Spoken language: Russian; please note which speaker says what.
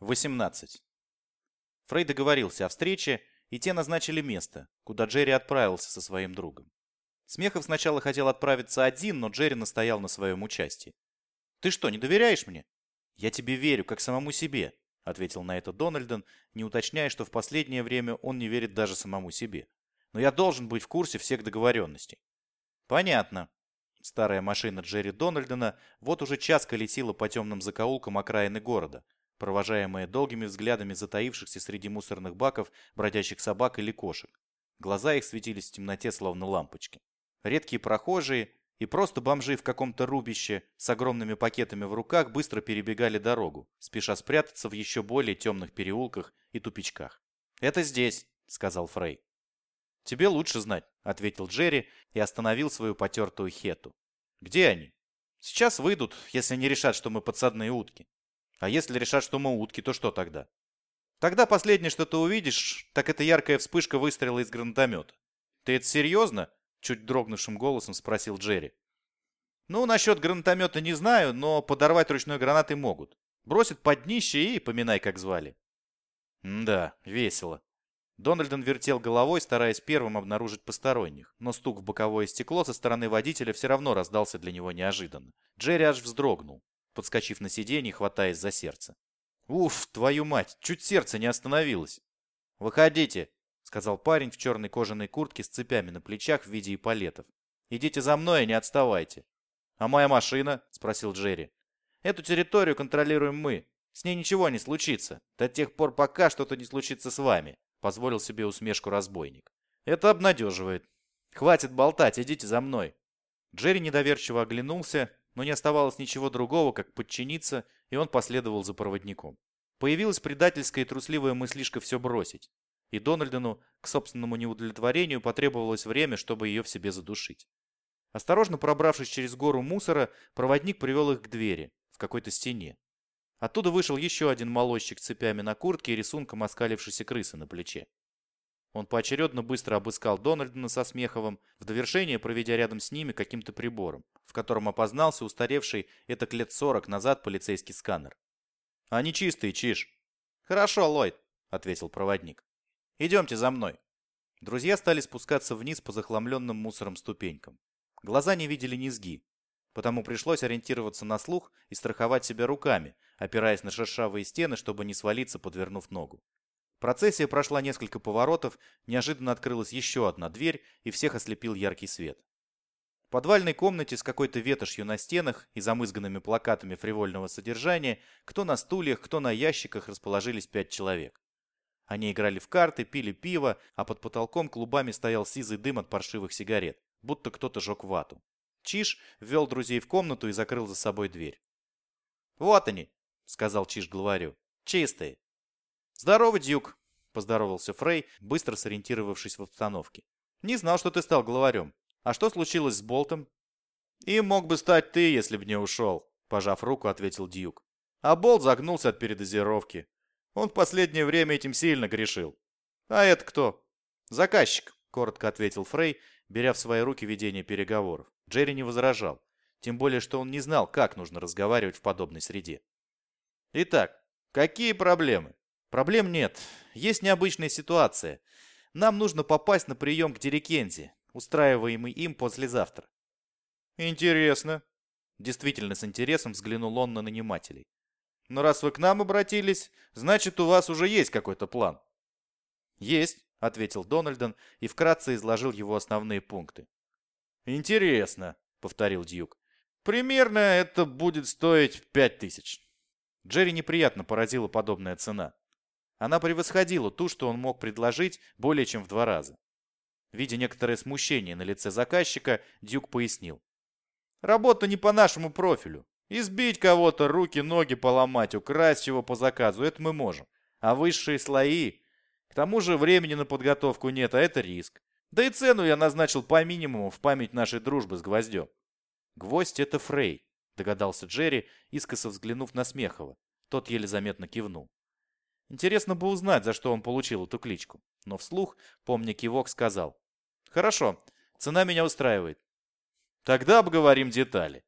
Speaker 1: 18. Фрей договорился о встрече, и те назначили место, куда Джерри отправился со своим другом. Смехов сначала хотел отправиться один, но Джерри настоял на своем участии. «Ты что, не доверяешь мне?» «Я тебе верю, как самому себе», — ответил на это Дональден, не уточняя, что в последнее время он не верит даже самому себе. «Но я должен быть в курсе всех договоренностей». «Понятно». Старая машина Джерри Дональдена вот уже час колесила по темным закоулкам окраины города, провожаемая долгими взглядами затаившихся среди мусорных баков бродячих собак или кошек. Глаза их светились в темноте, словно лампочки. Редкие прохожие и просто бомжи в каком-то рубище с огромными пакетами в руках быстро перебегали дорогу, спеша спрятаться в еще более темных переулках и тупичках. «Это здесь», — сказал Фрей. «Тебе лучше знать», — ответил Джерри и остановил свою потертую хету. «Где они?» «Сейчас выйдут, если не решат, что мы подсадные утки. А если решат, что мы утки, то что тогда?» «Тогда последнее, что ты увидишь, так это яркая вспышка выстрела из гранатомета. Ты это серьезно?» Чуть дрогнувшим голосом спросил Джерри. Ну, насчет гранатомета не знаю, но подорвать ручной гранатой могут. Бросят под днище и поминай, как звали. М да, весело. Дональден вертел головой, стараясь первым обнаружить посторонних, но стук в боковое стекло со стороны водителя все равно раздался для него неожиданно. Джерри аж вздрогнул, подскочив на сиденье, хватаясь за сердце. «Уф, твою мать, чуть сердце не остановилось!» «Выходите!» сказал парень в черной кожаной куртке с цепями на плечах в виде эполетов. «Идите за мной и не отставайте». «А моя машина?» – спросил Джерри. «Эту территорию контролируем мы. С ней ничего не случится. До тех пор, пока что-то не случится с вами», – позволил себе усмешку разбойник. «Это обнадеживает. Хватит болтать, идите за мной». Джерри недоверчиво оглянулся, но не оставалось ничего другого, как подчиниться, и он последовал за проводником. Появилась предательская и трусливая мыслишка все бросить и Дональдену к собственному неудовлетворению потребовалось время, чтобы ее в себе задушить. Осторожно пробравшись через гору мусора, проводник привел их к двери, в какой-то стене. Оттуда вышел еще один молощик цепями на куртке и рисунком оскалившейся крысы на плече. Он поочередно быстро обыскал Дональдена со Смеховым, в довершение проведя рядом с ними каким-то прибором, в котором опознался устаревший это лет сорок назад полицейский сканер. «Они чистые, Чиж». «Хорошо, Ллойд», — ответил проводник. Идемте за мной. Друзья стали спускаться вниз по захламленным мусором ступенькам. Глаза не видели низги, потому пришлось ориентироваться на слух и страховать себя руками, опираясь на шершавые стены, чтобы не свалиться, подвернув ногу. Процессия прошла несколько поворотов, неожиданно открылась еще одна дверь, и всех ослепил яркий свет. В подвальной комнате с какой-то ветошью на стенах и замызганными плакатами фривольного содержания, кто на стульях, кто на ящиках расположились пять человек. Они играли в карты, пили пиво, а под потолком клубами стоял сизый дым от паршивых сигарет, будто кто-то жег вату. Чиш ввел друзей в комнату и закрыл за собой дверь. «Вот они», — сказал Чиш главарю, — «чистые». «Здорово, Дюк», — поздоровался Фрей, быстро сориентировавшись в обстановке. «Не знал, что ты стал главарем. А что случилось с Болтом?» «Им мог бы стать ты, если бы не ушел», — пожав руку, ответил Дюк. А Болт загнулся от передозировки. Он в последнее время этим сильно грешил. А это кто? Заказчик, коротко ответил Фрей, беря в свои руки ведение переговоров. Джерри не возражал. Тем более, что он не знал, как нужно разговаривать в подобной среде. Итак, какие проблемы? Проблем нет. Есть необычная ситуация. Нам нужно попасть на прием к Дерикензе, устраиваемый им послезавтра. Интересно. Действительно с интересом взглянул он на нанимателей. Но раз вы к нам обратились, значит, у вас уже есть какой-то план. Есть, ответил Дональден и вкратце изложил его основные пункты. Интересно, повторил Дьюк. Примерно это будет стоить пять тысяч. Джерри неприятно поразила подобная цена. Она превосходила ту, что он мог предложить более чем в два раза. Видя некоторое смущение на лице заказчика, Дюк пояснил. «Работа не по нашему профилю. Избить кого-то, руки, ноги поломать, украсть чего по заказу, это мы можем. А высшие слои... К тому же времени на подготовку нет, а это риск. Да и цену я назначил по минимуму в память нашей дружбы с Гвоздем. Гвоздь — это Фрей, догадался Джерри, искоса взглянув на Смехова. Тот еле заметно кивнул. Интересно бы узнать, за что он получил эту кличку. Но вслух, помня кивок, сказал. «Хорошо, цена меня устраивает». «Тогда обговорим детали»,